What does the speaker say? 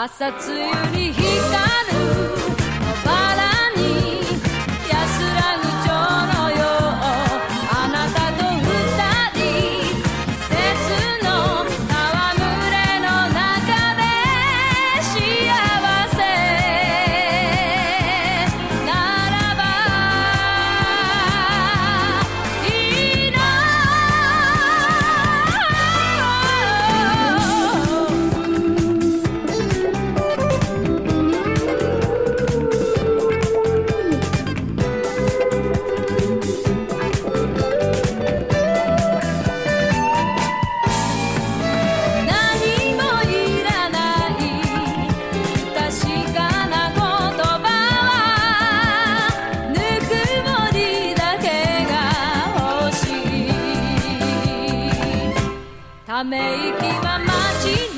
朝露に光る。ため息は街に